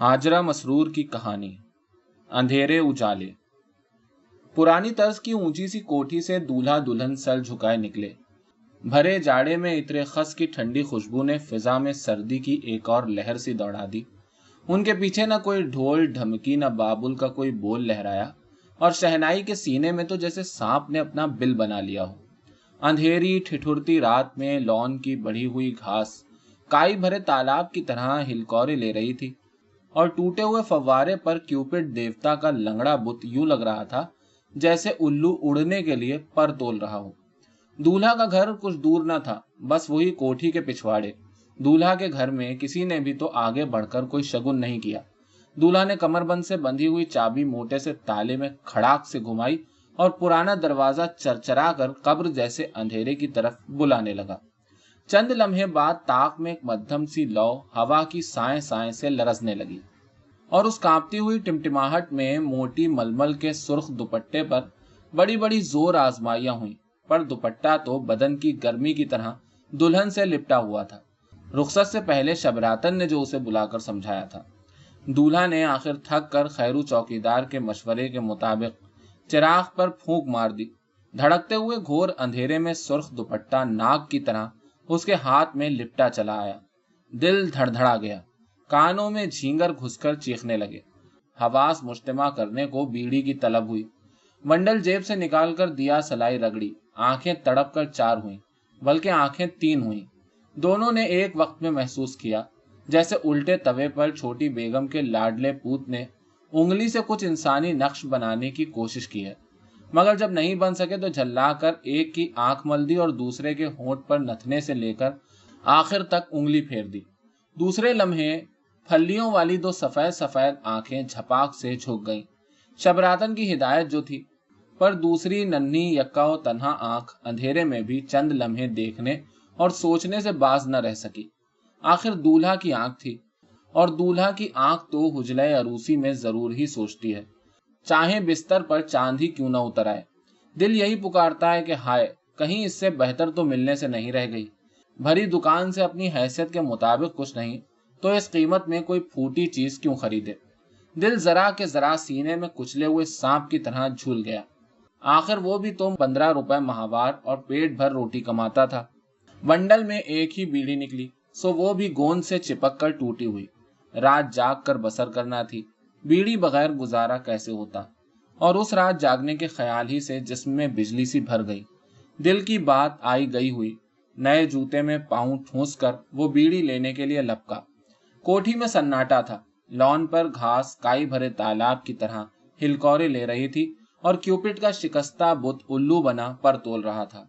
ہاجرہ مسرور کی کہانی، اندھیرے اجالے۔ پرانی طرز کی اونچی سی کوٹھی سے دولہا دلہن سر جھکائے نکلے۔ بھرے جاڑے میں اترے خس کی ٹھنڈی خوشبو نے فضا میں سردی کی ایک اور لہر سی دوڑا دی۔ ان کے پیچھے نہ کوئی ڈھول، ڈھمکی، نہ بابل کا کوئی بول لہرایا۔ اور شہنائی کے سینے میں تو جیسے سانپ نے اپنا بل بنا لیا ہو۔ اندھیری، ٹھٹھرتی رات میں لون کی بڑھی ہوئی گھاس، کائی بھرے تالاب کی طرح ہلکورے لے رہی تھی۔ اور ٹوٹے ہوئے فوارے پر کیوپٹ دیوتا کا لنگڑا بت یوں لگ رہا تھا جیسے الو اڑنے کے لیے پر تول رہا ہو۔ دولہا کا گھر کچھ دور نہ تھا، بس وہی کوٹھی کے پچھواڑے۔ دولہا کے گھر میں کسی نے بھی تو آگے بڑھ کر کوئی شگن نہیں کیا۔ دولہا نے کمر بند سے بندھی ہوئی چابی موٹے سے تالے میں کھڑاک سے گھمائی اور پرانا دروازہ چرچرا کر قبر جیسے اندھیرے کی طرف بلانے لگا۔ چند لمحے بعد تاک میں ایک مدھم سی لو ہوا کی سائیں سائیں سے لرزنے لگی اور اس کانپتی ہوئی ٹمٹماہٹ میں موٹی ململ کے سرخ دوپٹے پر بڑی بڑی زور آزمائیاں ہوئیں۔ پر دوپٹہ تو بدن کی گرمی کی طرح دلہن سے لپٹا ہوا تھا۔ رخصت سے پہلے شبراتن نے جو اسے بلا کر سمجھایا تھا۔ دولہا نے آخر تھک کر خیرو چوکیدار کے مشورے کے مطابق چراغ پر پھونک مار دی۔ دھڑکتے ہوئے گھور اندھیرے میں سرخ دوپٹہ ناک کی طرح اس کے ہاتھ میں لپٹا چلا آیا۔ دل دھڑ دھڑا گیا۔ کانوں میں جھینگر گھس کر چیخنے لگے۔ حواس مجتمع کرنے کو بیڑی کی طلب ہوئی۔ منڈل جیب سے نکال کر دیا سلائی رگڑی۔ آنکھیں تڑپ کر چار ہوئیں، بلکہ آنکھیں تین ہوئیں۔ دونوں نے ایک وقت میں محسوس کیا، جیسے الٹے توے پر چھوٹی بیگم کے لاڈلے پوت نے انگلی سے کچھ انسانی نقش بنانے کی کوشش کی ہے۔ مگر جب نہیں بن سکے تو جھلا کر ایک کی آنکھ مل دی اور دوسرے کے ہونٹ پر نتنے سے لے کر آخر تک انگلی پھیر دی۔ دوسرے لمحے پھلیوں والی دو سفید سفید آنکھیں جھپاک سے جھک گئیں۔ شبراتن کی ہدایت جو تھی، پر دوسری ننی یکا و تنہا آنکھ اندھیرے میں بھی چند لمحے دیکھنے اور سوچنے سے باز نہ رہ سکی۔ آخر دولہا کی آنکھ تھی اور دولہا کی آنکھ تو ہجلے عروسی میں ضرور ہی سوچتی ہے۔ چاہے بستر پر چاند ہی کیوں نہ اتر آئے دل یہی پکارتا ہے کہ ہائے، کہیں اس سے بہتر تو ملنے سے نہیں رہ گئی۔ بھری دکان سے اپنی حیثیت کے مطابق کچھ نہیں، تو اس قیمت میں کوئی پھوٹی چیز کیوں خریدے؟ دل ذرا کے ذرا سینے میں کچلے ہوئے سانپ کی طرح جھول گیا۔ آخر وہ بھی تم پندرہ روپے ماہوار اور پیٹ بھر روٹی کماتا تھا۔ ونڈل میں ایک ہی بیڑی نکلی، سو وہ بھی گوند سے چپک کر ٹوٹی ہوئی۔ رات جاگ کر بسر کرنا تھی۔ بیڑی بغیر گزارا کیسے ہوتا؟ اور اس رات جاگنے کے خیال ہی سے جسم میں بجلی سی بھر گئی۔ دل کی بات آئی گئی ہوئی۔ نئے جوتے میں پاؤں ٹھونس کر وہ بیڑی لینے کے لیے لپکا۔ کوٹھی میں سناٹا تھا۔ لان پر گھاس کائی بھرے تالاب کی طرح ہلکورے لے رہی تھی اور کیوپٹ کا شکستہ بت الو بنا پر تول رہا تھا۔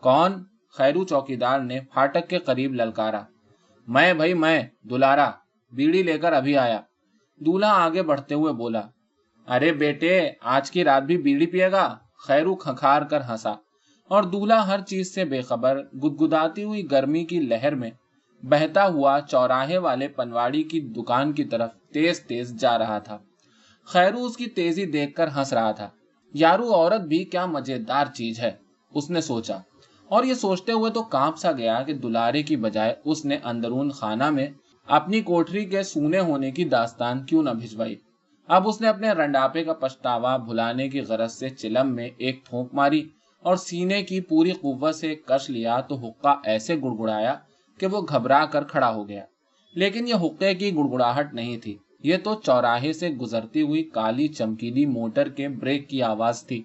کون؟ خیرو چوکیدار نے پھاٹک کے قریب للکارا۔ میں بھائی میں، دلارا، بیڑی لے کر ابھی آیا۔ دولہا آگے بڑھتے ہوئے بولا، ارے بیٹے، آج کی رات بھی بیڑی پیے گا؟ خیرو کھنکھار کر ہنسا۔ اور دولہا ہر چیز سے بے خبر گدگداتی ہوئی گرمی کی لہر میں بہتا ہوا چوراہے والے پنواڑی کی دکان کی طرف تیز تیز جا رہا تھا۔ خیرو اس کی تیزی دیکھ کر ہنس رہا تھا۔ یارو عورت بھی کیا مزے دار چیز ہے، اس نے سوچا۔ اور یہ سوچتے ہوئے تو کانپ سا گیا کہ دلارے کی بجائے اس نے اندرون خانہ میں اپنی کوٹری کے سونے ہونے کی داستان کیوں نہ بھجوائی؟ اب اس نے اپنے رنڈاپے کا پچھتاوا بھلانے کی غرض سے چلم میں ایک پھونک ماری اور سینے کی پوری قوت سے کش لیا تو حقہ ایسے گڑگڑایا کہ وہ گھبرا کر کھڑا ہو گیا۔ لیکن یہ حقے کی گڑگڑاہٹ نہیں تھی، یہ تو چوراہے سے گزرتی ہوئی کالی چمکیلی موٹر کے بریک کی آواز تھی،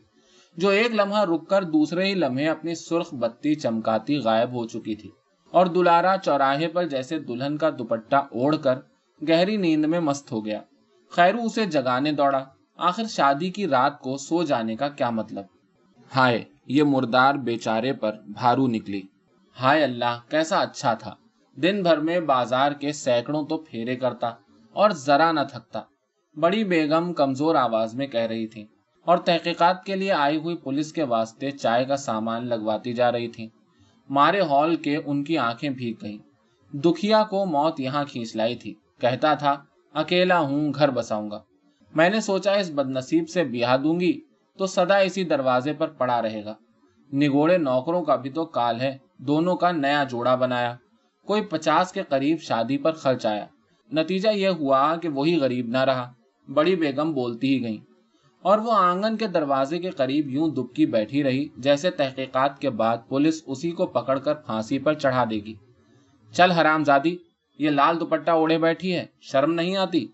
جو ایک لمحہ رک کر دوسرے ہی لمحے اپنی سرخ بتی چمکاتی غائب ہو چکی تھی۔ اور دلارا چوراہے پر جیسے دلہن کا دوپٹہ اوڑھ کر گہری نیند میں مست ہو گیا۔ خیرو اسے جگانے دوڑا۔ آخر شادی کی رات کو سو جانے کا کیا مطلب؟ ہائے، یہ مردار بیچارے پر بھارو نکلی۔ ہائے اللہ، کیسا اچھا تھا۔ دن بھر میں بازار کے سینکڑوں تو پھیرے کرتا اور ذرا نہ تھکتا۔ بڑی بیگم کمزور آواز میں کہہ رہی تھی اور تحقیقات کے لیے آئی ہوئی پولیس کے واسطے چائے کا سامان لگواتی جا رہی تھی مارے ہال کے ان کی آنکھیں بھیگ گئیں۔ دکھیا کو موت یہاں کھینچ لائی تھی۔ کہتا تھا، اکیلا ہوں، گھر بساؤں گا۔ میں نے سوچا، اس بد نصیب سے بیاہ دوں گی تو سدا اسی دروازے پر پڑا رہے گا۔ نگوڑے نوکروں کا بھی تو کال ہے۔ دونوں کا نیا جوڑا بنایا۔ کوئی پچاس کے قریب شادی پر خرچ آیا۔ نتیجہ یہ ہوا کہ وہی غریب نہ رہا۔ بڑی بیگم بولتی ہی گئیں۔ اور وہ آنگن کے دروازے کے قریب یوں دبکی بیٹھی رہی، جیسے تحقیقات کے بعد پولیس اسی کو پکڑ کر پھانسی پر چڑھا دے گی۔ چل حرام زادی، یہ لال دوپٹہ اوڑے بیٹھی ہے، شرم نہیں آتی۔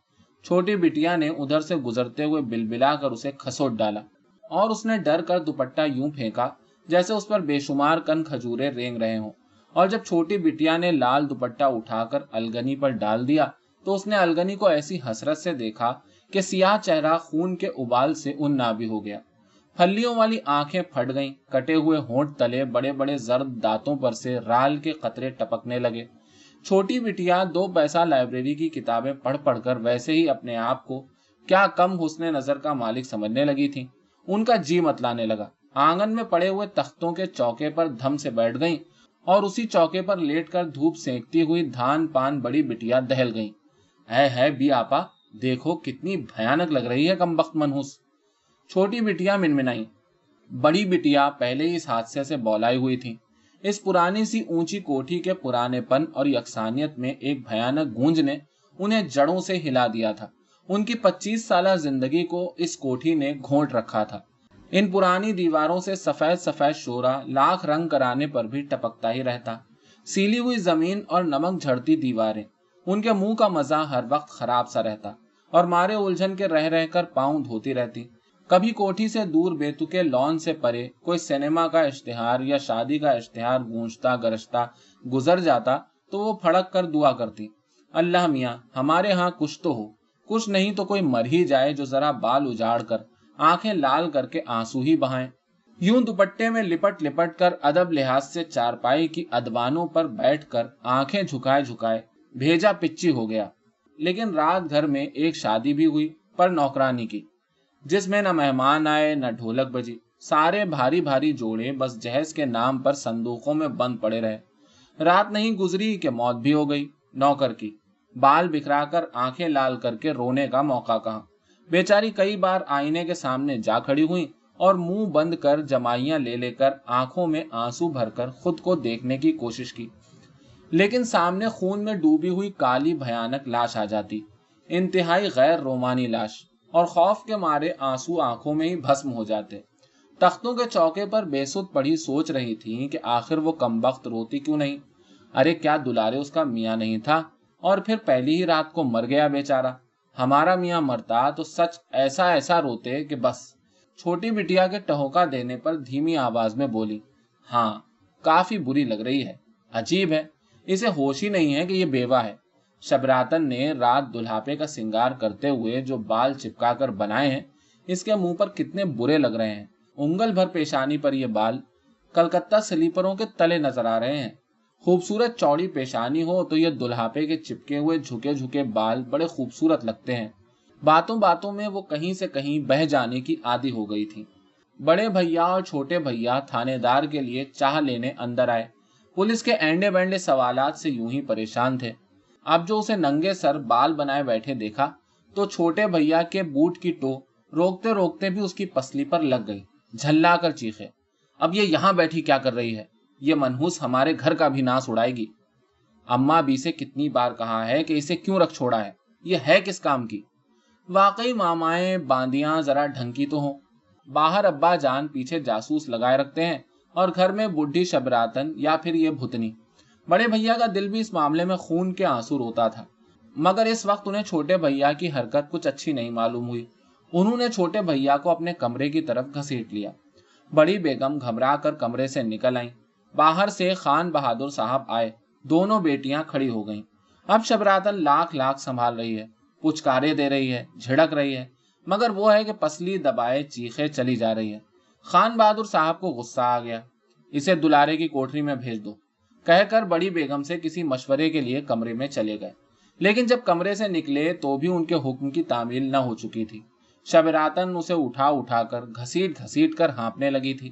چھوٹی بٹیا نے ادھر سے گزرتے ہوئے بل بلا کر اسے کھسوٹ ڈالا۔ اور اس نے ڈر کر دوپٹہ یوں پھینکا جیسے اس پر بے شمار کن کھجورے رینگ رہے ہوں۔ اور جب چھوٹی بٹیا نے لال دوپٹہ اٹھا کر الگنی پر ڈال دیا تو اس نے الگنی کو ایسی حسرت سے دیکھا کہ سیاہ چہرہ خون کے ابال سے ان نابی ہو گیا۔ پھلیوں والی آنکھیں پھٹ گئیں، کٹے ہوئے ہونٹ تلے بڑے بڑے زرد دانتوں پر سے رال کے قطرے ٹپکنے لگے۔ چھوٹی بٹیا دو پیسہ لائبریری کی کتابیں پڑھ پڑھ کر ویسے ہی اپنے آپ کو کیا کم حسن نظر کا مالک سمجھنے لگی تھی ان کا جی متلانے لگا۔ آنگن میں پڑے ہوئے تختوں کے چوکے پر دھم سے بیٹھ گئیں اور اسی چوکے پر لیٹ کر دھوپ سینکتی ہوئی دھان پان بڑی بٹیا دہل گئیں۔ اے ہے بی آپا دیکھو کتنی بھیانک لگ رہی ہے کم بخت منہوس۔ چھوٹی بٹیا منمنائی بڑی بٹیا پہلے ہی اس حادثے سے بولائی ہوئی تھی اس پرانی سی اونچی کوٹھی کے پرانے پن اور یکسانیت میں ایک بھیانک گونج نے انہیں جڑوں سے ہلا دیا تھا۔ ان کی پچیس سالہ زندگی کو اس کوٹھی نے گھونٹ رکھا تھا۔ ان پرانی دیواروں سے سفید سفید شورا لاکھ رنگ کرانے پر بھی ٹپکتا ہی رہتا۔ سیلی ہوئی زمین اور نمک جھڑتی دیواریں۔ ان کے منہ کا مزہ ہر وقت خراب سا رہتا۔ اور مارے الجھن کے رہ رہ کر پاؤں دھوتی رہتی۔ کبھی کوٹھی سے دور بیتوکے لان سے پرے، کوئی سینما کا اشتہار یا شادی کا اشتہار گونجتا، گرجتا، گزر جاتا تو وہ پھڑک کر دعا کرتی۔ اللہ میاں، ہمارے ہاں کچھ تو ہو۔ کچھ نہیں تو کوئی مر ہی جائے جو ذرا بال اجاڑ کر، آنکھیں لال کر کے آنسو ہی بہائیں۔ یوں دوپٹے میں لپٹ لپٹ کر ادب لحاظ سے چارپائی کی ادوانوں پر بیٹھ کر آنکھیں جھکائے جھکائے، بھیجا پچی ہو گیا۔ لیکن رات گھر میں ایک شادی بھی ہوئی پر نوکرانی کی، جس میں نہ مہمان آئے، نہ ڈھولک بجی۔ سارے بھاری بھاری جوڑے بس جہیز کے نام پر صندوقوں میں بند پڑے رہے۔ رات نہیں گزری کہ موت بھی ہو گئی نوکر کی۔ بال بکھرا کر آنکھیں لال کر کے رونے کا موقع کہاں۔ بیچاری کئی بار آئینے کے سامنے جا کھڑی ہوئی اور منہ بند کر جمائیاں لے لے کر آنکھوں میں آنسو بھر کر خود کو دیکھنے کی کوشش کی۔ لیکن سامنے خون میں ڈوبی ہوئی کالی بھیانک لاش آ جاتی۔ انتہائی غیر رومانی لاش۔ اور خوف کے مارے آنسو آنکھوں میں ہی بھسم ہو جاتے۔ تختوں کے چوکے پر بے سود پڑھی سوچ رہی تھی کہ آخر وہ کم وقت روتی کیوں نہیں؟ ارے کیا دلارے اس کا میاں نہیں تھا؟ اور پھر پہلی ہی رات کو مر گیا بیچارہ۔ ہمارا میاں مرتا تو سچ ایسا ایسا روتے کہ بس۔ چھوٹی بٹیا کے ٹہوکا دینے پر دھیمی آواز میں بولی ہاں کافی بری لگ رہی ہے۔ عجیب ہے۔ اسے ہوش ہی نہیں ہے کہ یہ بیوہ ہے۔ شبراتن نے رات دلہاپے کا سنگار کرتے ہوئے جو بال چپکا کر بنائے ہیں، اس کے منہ پر کتنے برے لگ رہے ہیں۔ انگل بھر پیشانی پر یہ بال کلکتہ سلیپروں کے تلے نظر آ رہے ہیں۔ خوبصورت چوڑی پیشانی ہو تو یہ دلہاپے کے چپکے ہوئے جھکے جھکے بال بڑے خوبصورت لگتے ہیں۔ باتوں باتوں میں وہ کہیں سے کہیں بہ جانے کی عادی ہو گئی تھی بڑے بھیا اور چھوٹے بھیا تھانے دار کے لیے چاہ لینے اندر آئے۔ پولیس کے اینڈے بینڈے سوالات سے یوں ہی پریشان تھے۔ اب جو اسے ننگے سر بال بنائے بیٹھے دیکھا تو چھوٹے بھیا کے بوٹ کی ٹو روکتے روکتے بھی اس کی پسلی پر لگ گئی، جھلا کر چیخے۔ اب یہ یہاں بیٹھی کیا کر رہی ہے؟ یہ منہوس ہمارے گھر کا بھی ناس اڑائے گی۔ اما بھی سے کتنی بار کہا ہے کہ اسے کیوں رکھ چھوڑا ہے؟ یہ ہے کس کام کی؟ واقعی مامائیں باندیاں ذرا ڈھنکی تو ہوں۔ باہر ابا جان پیچھے جاسوس لگائے رکھتے ہیں۔ اور گھر میں بڈھی شبراتن یا پھر یہ بھتنی۔ بڑے بھیا کا دل بھی اس معاملے میں خون کے آنسو روتا تھا۔ مگر اس وقت انہیں چھوٹے بھیا کی حرکت کچھ اچھی نہیں معلوم ہوئی۔ انہوں نے چھوٹے بھیا کو اپنے کمرے کی طرف گھسیٹ لیا۔ بڑی بیگم گھبرا کر کمرے سے نکل آئیں۔ باہر سے خان بہادر صاحب آئے۔ دونوں بیٹیاں کھڑی ہو گئیں۔ اب شبراتن لاکھ لاکھ سنبھال رہی ہے۔ پچکارے دے رہی ہے، جھڑک رہی ہے۔ مگر وہ ہے کہ پسلی دبائے چیخے چلی جا رہی ہے۔ خان بہادر صاحب کو غصہ آ گیا۔ اسے دلارے کی کوٹری میں بھیج دو۔ کہہ کر بڑی بیگم سے کسی مشورے کے لیے کمرے میں چلے گئے۔ لیکن جب کمرے سے نکلے تو بھی ان کے حکم کی تعمیل نہ ہو چکی تھی۔ شب راتن اسے اٹھا اٹھا کر گھسیٹ گھسیٹ کر ہانپنے لگی تھی۔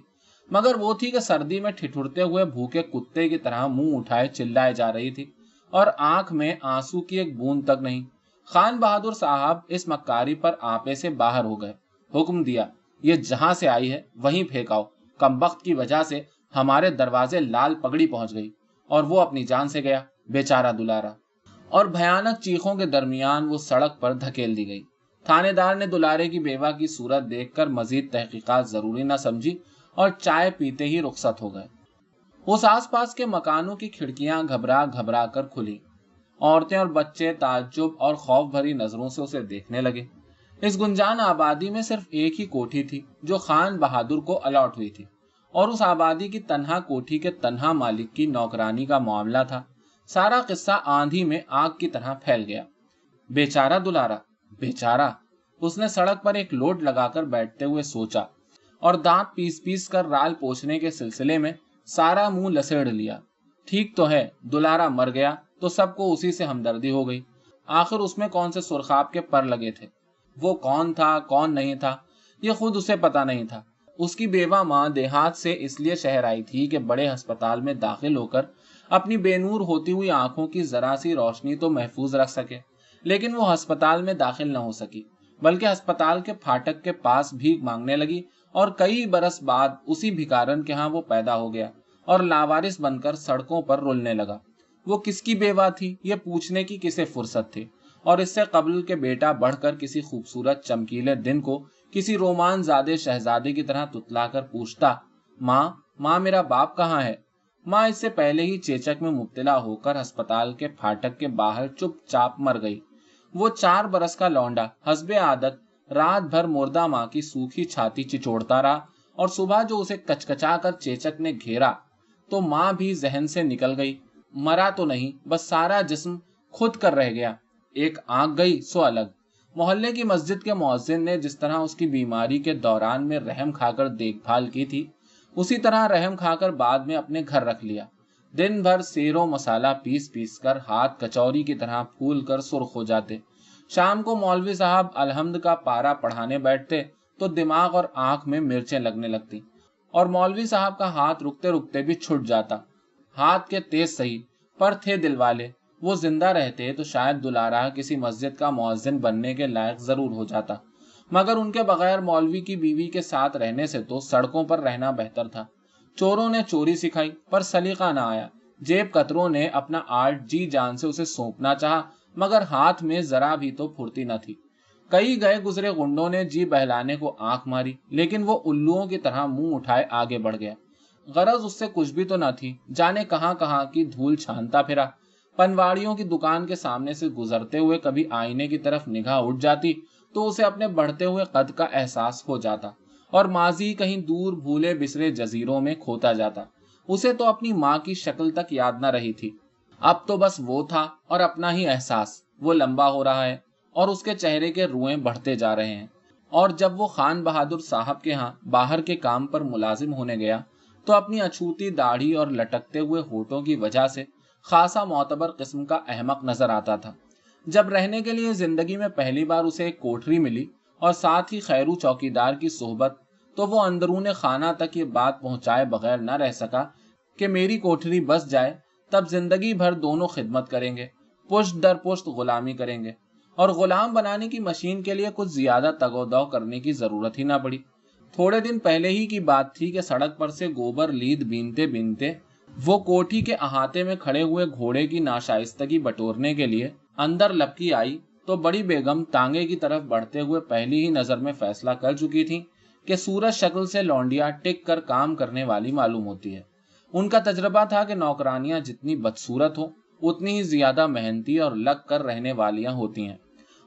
مگر وہ تھی کہ سردی میں ٹھٹھرتے ہوئے بھوکے کتے کی طرح منہ اٹھائے چلائے جا رہی تھی اور آنکھ میں آنسو کی ایک بوند تک نہیں۔ خان بہادر صاحب اس مکاری پر آپے سے باہر ہو گئے۔ حکم دیا۔ یہ جہاں سے آئی ہے، وہیں پھینکاؤ۔ کم وقت کی وجہ سے ہمارے دروازے لال پگڑی پہنچ گئی اور وہ اپنی جان سے گیا، بیچارہ دلارا۔ اور بھیانک چیخوں کے درمیان وہ سڑک پر دھکیل دی گئی۔ تھانے دار نے دلارے کی بیوہ کی صورت دیکھ کر مزید تحقیقات ضروری نہ سمجھی اور چائے پیتے ہی رخصت ہو گئے۔ اس آس پاس کے مکانوں کی کھڑکیاں گھبرا گھبرا کر کھلی۔ عورتیں اور بچے تعجب اور خوف بھری نظروں سے اسے دیکھنے لگے۔ اس گنجان آبادی میں صرف ایک ہی کوٹھی تھی جو خان بہادر کو الاٹ ہوئی تھی۔ اور اس آبادی کی تنہا کوٹھی کے تنہا مالک کی نوکرانی کا معاملہ تھا۔ سارا قصہ آندھی میں آگ کی طرح پھیل گیا۔ بیچارہ دلارا، بیچارہ۔ اس نے سڑک پر ایک لوڈ لگا کر بیٹھتے ہوئے سوچا اور دانت پیس پیس کر رال پوچھنے کے سلسلے میں سارا منہ لسڑ لیا۔ ٹھیک تو ہے، دلارا مر گیا تو سب کو اسی سے ہمدردی ہو گئی۔ آخر اس میں کون سے سرخاب کے پر لگے تھے؟ وہ کون تھا، کون نہیں تھا، یہ خود اسے پتا نہیں تھا۔ اس کی بیوہ ماں دیہات سے اس لیے شہر آئی تھی کہ بڑے ہسپتال میں داخل ہو کر اپنی بے نور ہوتی ہوئی آنکھوں کی ذرا سی روشنی تو محفوظ رکھ سکے، لیکن وہ ہسپتال میں داخل نہ ہو سکی۔ بلکہ ہسپتال کے پھاٹک کے پاس بھیک مانگنے لگی اور کئی برس بعد اسی بھکارن کے ہاں وہ پیدا ہو گیا اور لاوارس بن کر سڑکوں پر رولنے لگا۔ وہ کس کی بیوہ تھی، یہ پوچھنے کی کسے فرصت تھی؟ اور اس سے قبل کے بیٹا بڑھ کر کسی خوبصورت چمکیلے دن کو کسی رومان زادے شہزادے کی طرح تتلا کر پوچھتا، ماں ماں میرا باپ کہاں ہے؟ ماں اس سے پہلے ہی چیچک میں مبتلا ہو کر ہسپتال کے پھاٹک کے باہر چپ چاپ مر گئی۔ وہ چار برس کا لونڈا، حسب عادت، رات بھر مردہ ماں کی سوکھی چھاتی چچوڑتا رہا اور صبح جو اسے کچکچا کر چیچک نے گھیرا، تو ماں بھی ذہن سے نکل گئی، مرا تو نہیں، بس سارا جسم خود کر رہ گیا۔ ایک آنکھ گئی سو الگ۔ محلے کی مسجد کے مؤذن نے جس طرح اس کی بیماری کے دوران میں رحم کھا کر دیکھ بھال کی تھی، اسی طرح رحم کھا کر بعد میں اپنے گھر رکھ لیا۔ دن بھر سیرو مسالہ پیس پیس کر ہاتھ کچوری کی طرح پھول کر سرخ ہو جاتے۔ شام کو مولوی صاحب الحمد کا پارا پڑھانے بیٹھتے تو دماغ اور آنکھ میں مرچیں لگنے لگتی۔ اور مولوی صاحب کا ہاتھ رکتے رکتے بھی چھٹ جاتا۔ ہاتھ کے تیز صحیح پر تھے دل والے۔ وہ زندہ رہتے تو شاید دلارا کسی مسجد کا مؤذن بننے کے لائق ضرور ہو جاتا۔ مگر ان کے بغیر مولوی کی بیوی کے ساتھ رہنے سے تو سڑکوں پر رہنا بہتر تھا۔ چوروں نے چوری سکھائی، پر سلیقہ نہ آیا۔ جیب کتروں نے اپنا آرٹ جی جان سے اسے سونپنا چاہا، مگر ہاتھ میں ذرا بھی تو پھرتی نہ تھی۔ کئی گئے گزرے گنڈوں نے جی بہلانے کو آنکھ ماری، لیکن وہ الوؤں کی طرح منہ اٹھائے آگے بڑھ گیا۔ غرض اس سے کچھ بھی تو نہ تھی، جانے کہاں کہاں کی دھول چھانتا پھرا۔ پنواڑیوں کی دکان کے سامنے سے گزرتے ہوئے کبھی آئینے کی طرف نگاہ اٹھ جاتی تو اسے اپنے بڑھتے ہوئے قد کا احساس ہو جاتا اور ماضی کہیں دور بھولے بسرے جزیروں میں کھوتا جاتا۔ اسے تو اپنی ماں کی شکل تک یاد نہ رہی تھی۔ اب تو بس وہ تھا اور اپنا ہی احساس، وہ لمبا ہو رہا ہے اور اس کے چہرے کے روئیں بڑھتے جا رہے ہیں۔ اور جب وہ خان بہادر صاحب کے ہاں باہر کے کام پر ملازم ہونے گیا تو اپنی اچھوتی داڑھی اور لٹکتے ہوئے ہوٹوں کی وجہ سے خاصا معتبر قسم کا احمق نظر آتا تھا۔ جب رہنے کے لیے زندگی میں پہلی بار اسے ایک کوٹری ملی اور ساتھ ہی خیرو چوکی دار کی صحبت، تو وہ اندرون خانہ تک یہ بات پہنچائے بغیر نہ رہ سکا کہ میری کوٹری بس جائے، تب زندگی بھر دونوں خدمت کریں گے، پشت در پشت غلامی کریں گے۔ اور غلام بنانے کی مشین کے لیے کچھ زیادہ تگو دو کرنے کی ضرورت ہی نہ پڑی۔ تھوڑے دن پہلے ہی کی بات تھی کہ سڑک پر سے گوبر لید بینتے بینتے وہ کوٹھی کے احاطے میں کھڑے ہوئے گھوڑے کی ناشائستگی بٹورنے کے لیے اندر لپکی آئی تو بڑی بیگم تانگے کی طرف بڑھتے ہوئے پہلی ہی نظر میں فیصلہ کر چکی تھی کہ سورج شکل سے لونڈیا ٹک کر کام کرنے والی معلوم ہوتی ہے۔ ان کا تجربہ تھا کہ نوکرانیاں جتنی بدسورت ہو اتنی ہی زیادہ محنتی اور لگ کر رہنے والیاں ہوتی ہیں۔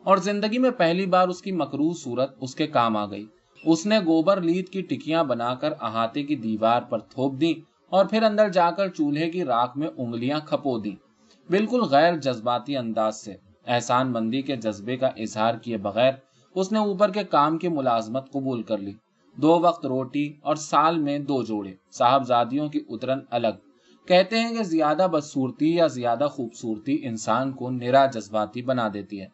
اور زندگی میں پہلی بار اس کی مکرو صورت اس کے کام آ گئی۔ اس نے گوبر لید کی ٹکیاں بنا کر احاطے کی دیوار پر تھوپ دی اور پھر اندر جا کر چولہے کی راکھ میں انگلیاں کھپو دی بالکل غیر جذباتی انداز سے، احسان مندی کے جذبے کا اظہار کیے بغیر، اس نے اوپر کے کام کی ملازمت قبول کر لی۔ دو وقت روٹی اور سال میں دو جوڑے، صاحبزادیوں کی اترن الگ۔ کہتے ہیں کہ زیادہ بدسورتی یا زیادہ خوبصورتی انسان کو نرا جذباتی بنا دیتی ہے،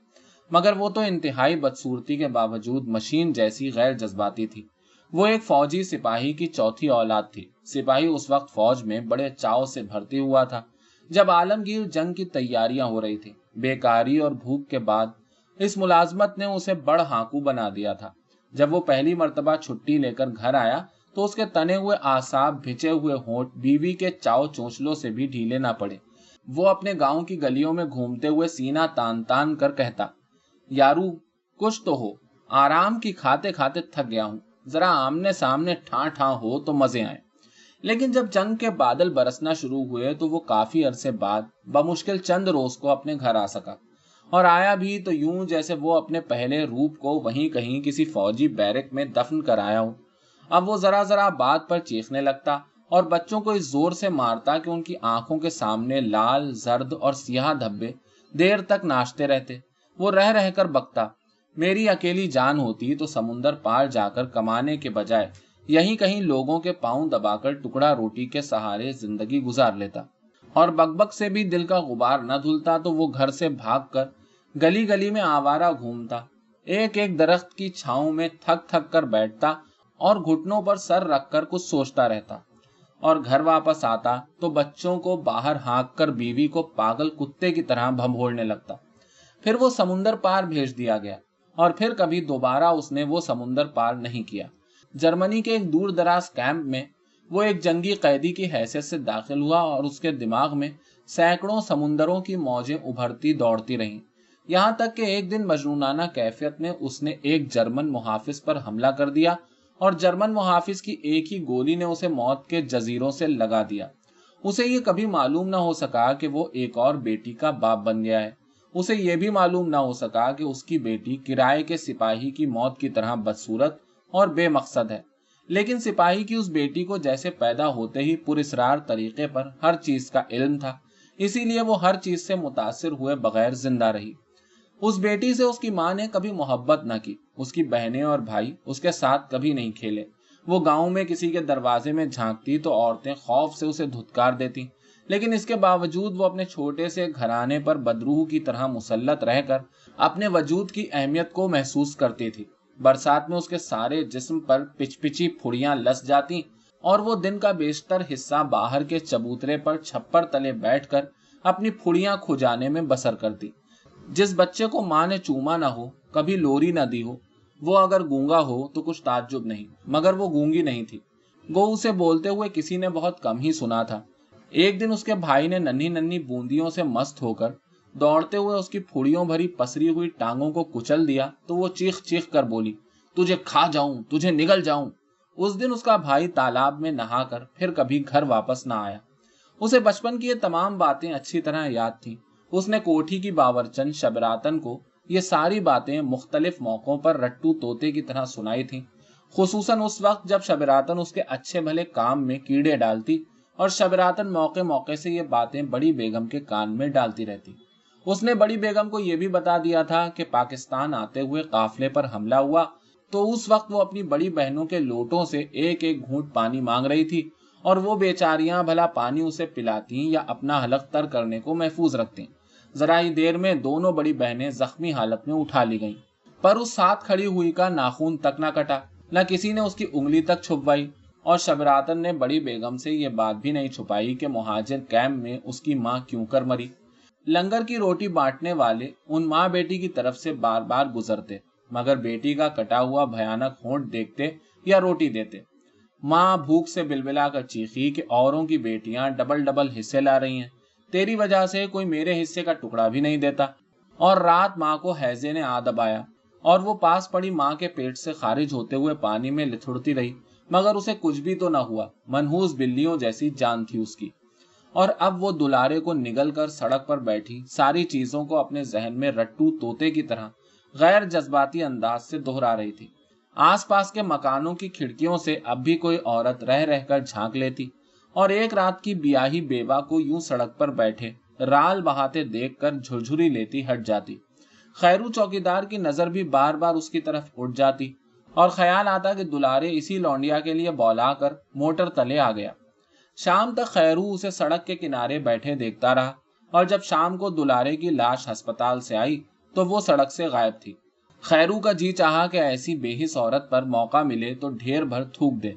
مگر وہ تو انتہائی بدسورتی کے باوجود مشین جیسی غیر جذباتی تھی۔ وہ ایک فوجی سپاہی کی چوتھی اولاد تھی۔ سپاہی اس وقت فوج میں بڑے چاؤ سے بھرتی ہوا تھا، جب عالمگیر جنگ کی تیاریاں ہو رہی تھی بیکاری اور بھوک کے بعد اس ملازمت نے اسے بڑ ہاکو بنا دیا تھا۔ جب وہ پہلی مرتبہ چھٹی لے کر گھر آیا، تو اس کے تنے ہوئے آساب بھچے ہوئے ہونٹ بیوی کے چاؤ چونچلوں سے بھی ڈھیلے نہ پڑے۔ وہ اپنے گاؤں کی گلیوں میں گھومتے ہوئے سینا تان تان کر کہتا، یارو، کچھ تو ہو، آرام کی کھاتے کھاتے تھک گیا ہوں۔ ذرا آمنے سامنے ٹھاں ٹھاں ہو تو مزے آئے لیکن جب جنگ کے بادل برسنا شروع ہوئے تو وہ کافی عرصے بعد بمشکل چند روز کو اپنے گھر آ سکا۔ اور آیا بھی تو یوں جیسے وہ اپنے پہلے روپ کو وہیں کہیں کسی فوجی بیرک میں دفن کر آیا ہوں اب وہ ذرا ذرا بات پر چیخنے لگتا اور بچوں کو اس زور سے مارتا کہ ان کی آنکھوں کے سامنے لال، زرد اور سیاہ دھبے دیر تک ناشتے رہتے۔ وہ رہ رہ کر بکتا۔ میری اکیلی جان ہوتی تو سمندر پار جا کر کمانے کے بجائے یہی کہیں لوگوں کے پاؤں دبا کر ٹکڑا روٹی کے سہارے زندگی گزار لیتا۔ اور بک بک سے بھی دل کا غبار نہ دھلتا تو وہ گھر سے بھاگ کر گلی گلی میں آوارہ گھومتا۔ ایک ایک درخت کی چھاؤں میں تھک تھک کر بیٹھتا اور گھٹنوں پر سر رکھ کر کچھ سوچتا رہتا۔ اور گھر واپس آتا تو بچوں کو باہر ہانک کر بیوی کو پاگل کتے کی طرح بھمبوڑنے لگتا۔ پھر وہ سمندر پار بھیج دیا گیا۔ اور پھر کبھی دوبارہ اس نے وہ سمندر پار نہیں کیا۔ جرمنی کے ایک دور دراز کیمپ میں وہ ایک جنگی قیدی کی حیثیت سے داخل ہوا اور اس کے دماغ میں سینکڑوں سمندروں کی موجیں ابھرتی دوڑتی رہیں۔ یہاں تک کہ ایک دن مجنونانہ کیفیت میں اس نے ایک جرمن محافظ پر حملہ کر دیا اور جرمن محافظ کی ایک ہی گولی نے اسے موت کے جزیروں سے لگا دیا۔ اسے یہ کبھی معلوم نہ ہو سکا کہ وہ ایک اور بیٹی کا باپ بن گیا ہے۔ اسے یہ بھی معلوم نہ ہو سکا کہ اس کی بیٹی کرائے کے سپاہی کی موت کی طرح بدسورت اور بے مقصد ہے۔ لیکن سپاہی کی اس بیٹی کو جیسے پیدا ہوتے ہی پرسرار طریقے پر ہر چیز کا علم تھا، اسی لیے وہ ہر چیز سے متاثر ہوئے بغیر زندہ رہی۔ اس بیٹی سے اس کی ماں نے کبھی محبت نہ کی، اس کی بہنیں اور بھائی اس کے ساتھ کبھی نہیں کھیلے۔ وہ گاؤں میں کسی کے دروازے میں جھانکتی تو عورتیں خوف سے اسے دھتکار دیتی لیکن اس کے باوجود وہ اپنے چھوٹے سے گھرانے پر بدروح کی طرح مسلط رہ کر اپنے وجود کی اہمیت کو محسوس کرتی تھی۔ برسات میں اس کے سارے جسم پر پچ پچی پھڑیاں لس جاتی اور وہ دن کا بیشتر حصہ باہر کے چبوترے پر چھپر تلے بیٹھ کر اپنی پھڑیاں کھجانے میں بسر کرتی۔ جس بچے کو ماں نے چوما نہ ہو، کبھی لوری نہ دی ہو، وہ اگر گونگا ہو تو کچھ تعجب نہیں، مگر وہ گونگی نہیں تھی۔ گو اسے بولتے ہوئے کسی نے بہت کم ہی سنا تھا۔ ایک دن اس کے بھائی نے ننھی ننھی بوندیوں سے مست ہو کر دوڑتے ہوئے اس کی پھوڑیوں بھری پسری ہوئی ٹانگوں کو کچل دیا تو وہ چیخ چیخ کر بولی، تجھے کھا جاؤں، تجھے نگل جاؤں. اس دن اس کا بھائی تالاب میں نہا کر پھر کبھی گھر واپس نہ آیا۔ اسے بچپن کی یہ تمام باتیں اچھی طرح یاد تھیں۔ اس نے کوٹھی کی باورچن شبراتن کو یہ ساری باتیں مختلف موقعوں پر رٹو توتے کی طرح سنائی تھیں۔ خصوصاً اس وقت جب شبراتن اس کے اچھے بھلے کام میں کیڑے ڈالتی اور شبراتن موقع موقع سے یہ باتیں بڑی بیگم کے کان میں ڈالتی رہتی۔ اس نے بڑی بیگم کو یہ بھی بتا دیا تھا کہ پاکستان آتے ہوئے قافلے پر حملہ ہوا تو اس وقت وہ اپنی بڑی بہنوں کے لوٹوں سے ایک ایک گھونٹ پانی مانگ رہی تھی اور وہ بیچاریاں بھلا پانی اسے پلاتی یا اپنا حلق تر کرنے کو محفوظ رکھتی۔ ذرا ہی دیر میں دونوں بڑی بہنیں زخمی حالت میں اٹھا لی گئیں۔ پر اس ساتھ کھڑی ہوئی کا ناخون تک نہ کٹا، نہ کسی نے اس کی انگلی تک چھپوائی اور شبراتن نے بڑی بیگم سے یہ بات بھی نہیں چھپائی کہ مہاجر کیمپ میں اس کی ماں کیوں کر مری۔ لنگر کی روٹی بانٹنے والے ان ماں بیٹی کی طرف سے بار بار گزرتے، مگر بیٹی کا کٹا ہوا بھیانک ہونٹ دیکھتے یا روٹی دیتے۔ ماں بھوک سے بلبلا کر چیخی کہ اوروں کی بیٹیاں ڈبل ڈبل حصے لا رہی ہیں، تیری وجہ سے کوئی میرے حصے کا ٹکڑا بھی نہیں دیتا۔ اور رات ماں کو حیضے نے آ دبایا اور وہ پاس پڑی ماں کے پیٹ سے خارج ہوتے ہوئے پانی میں لتھڑتی رہی۔ مگر اسے کچھ بھی تو نہ ہوا۔ منہوس بلیوں جیسی جان تھی اس کی۔ اور اب وہ دلارے کو نگل کر سڑک پر بیٹھی، ساری چیزوں کو اپنے ذہن میں رٹو توتے کی طرح غیر جذباتی انداز سے دوہرا رہی تھی۔ آس پاس کے مکانوں کی کھڑکیوں سے اب بھی کوئی عورت رہ رہ کر جھانک لیتی۔ اور ایک رات کی بیاہی بیوہ کو یوں سڑک پر بیٹھے، رال بہاتے دیکھ کر جھرجھری لیتی، ہٹ جاتی۔ خیرو چوکی دار کی نظر بھی بار بار اس کی طرف اٹھ جاتی۔ اور خیال آتا کہ دلارے اسی لونڈیا کے لیے بولا کر موٹر تلے آ گیا۔ شام تک خیرو اسے سڑک کے کنارے بیٹھے دیکھتا رہا اور جب شام کو دلارے کی لاش ہسپتال سے آئی تو وہ سڑک سے غائب تھی۔ خیرو کا جی چاہا کہ ایسی بے حس عورت پر موقع ملے تو ڈھیر بھر تھوک دے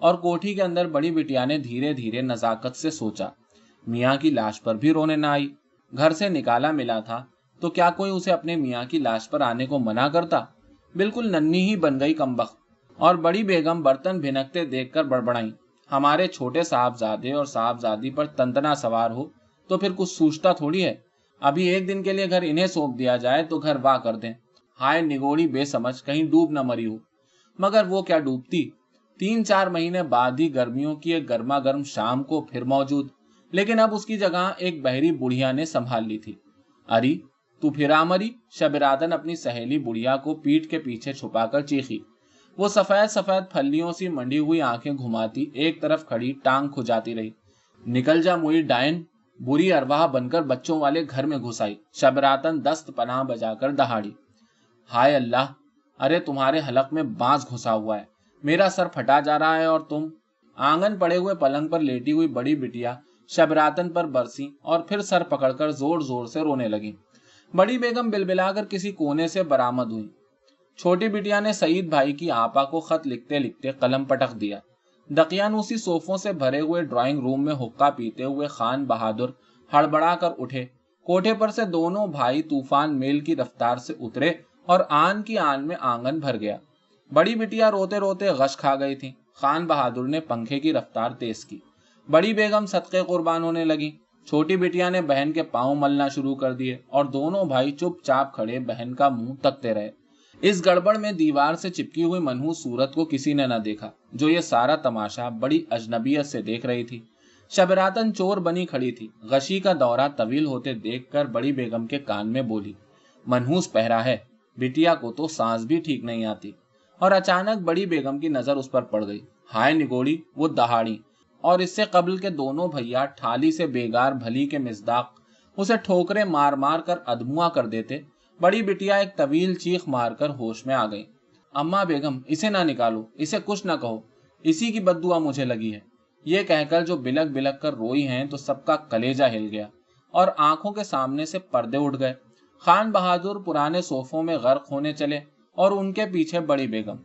اور کوٹھی کے اندر بڑی بٹیا نے دھیرے دھیرے نزاکت سے سوچا۔ میاں کی لاش پر بھی رونے نہ آئی۔ گھر سے نکالا ملا تھا تو کیا کوئی اسے اپنے میاں کی لاش پر آنے کو منع کرتا؟ بالکل ننی ہی بن گئی کمبخ اور بڑی بیگم برتن بھنکتے دیکھ کر بڑبڑائی ہمارے چھوٹے صاحبزادے اور صاحبزادی پر تندنا سوار ہو تو پھر کچھ سوچتا تھوڑی ہے۔ ابھی ایک دن کے لیے گھر انہیں سونپ دیا جائے تو گھر واہ کر دیں۔ ہائے نگوڑی بے سمجھ، کہیں ڈوب نہ مری ہو۔ مگر وہ کیا ڈوبتی؟ تین چار مہینے بعد ہی گرمیوں کی ایک گرما گرم شام کو پھر موجود، لیکن اب اس کی جگہ ایک بحری بڑھیا نے سنبھال لی تھی۔ اری تو پھر آمری شبراتن اپنی سہیلی بڑھیا کو پیٹ کے پیچھے چھپا کر چیخی۔ وہ سفید سفید پھلیوں سی منڈی ہوئی آنکھیں گھماتی، ایک طرف کھڑی ٹانگ کھجاتی رہی۔ نکل جا موئی ڈائن، بری ارواہ بن کر بچوں والے گھر میں گھسائی۔ شبراتن دست پناہ بجا کر دہاڑی۔ ہائے اللہ، ارے تمہارے حلق میں بانس گھسا ہوا ہے۔ میرا سر پھٹا جا رہا ہے اور تم؟ آنگن پڑے ہوئے پلنگ پر لیٹی ہوئی بڑی بٹیا شبراتن پر برسی اور پھر سر پکڑ کر زور زور سے رونے لگی بڑی بیگم بل بلا کر کسی کونے سے برامد ہوئی۔ چھوٹی بٹیا نے سعید بھائی کی آپا کو خط لکھتے لکھتے قلم پٹک دیا۔ دقیانوسی صوفوں سے بھرے ہوئے ڈرائنگ روم میں حقہ پیتے ہوئے خان بہادر ہڑبڑا کر اٹھے۔ کوٹھے پر سے دونوں بھائی طوفان میل کی رفتار سے اترے اور آن کی آن میں آنگن بھر گیا۔ بڑی بٹیا روتے روتے غش کھا گئی تھی۔ خان بہادر نے پنکھے کی رفتار تیز کی۔ بڑی بیگم صدقے قربان ہونے لگی۔ چھوٹی بیٹیا نے بہن کے پاؤں ملنا شروع کر دیے اور دونوں بھائی چپ چاپ کھڑے بہن کا منہ تکتے رہے۔ اس گڑبڑ میں دیوار سے چپکی ہوئی منہو صورت کو کسی نے نہ دیکھا، جو یہ سارا تماشا بڑی اجنبیت سے دیکھ رہی تھی۔ شبراتن چور بنی کھڑی تھی۔ غشی کا دورہ طویل ہوتے دیکھ کر بڑی بیگم کے کان میں بولی، منہوس پہرا ہے بٹیا کو تو سانس بھی ٹھیک نہیں آتی۔ اور اچانک بڑی بیگم کی نظر اس پر پڑ گئی۔ ہائے نگوڑی، وہ دہاڑی اور اس سے قبل کے دونوں بھیا ٹھالی سے بیگار بھلی کے مزداق اسے ٹھوکرے مار مار کر ادموا کر دیتے، بڑی بٹیا ایک طویل چیخ مار کر ہوش میں آ گئی۔ اما بیگم، اسے نہ نکالو، اسے کچھ نہ کہو، اسی کی بد دعا مجھے لگی ہے۔ یہ کہہ کر جو بلک بلک کر روئی ہیں تو سب کا کلیجہ ہل گیا۔ اور آنکھوں کے سامنے سے پردے اٹھ گئے۔ خان بہادر پرانے صوفوں میں غرق ہونے چلے اور ان کے پیچھے بڑی بیگم۔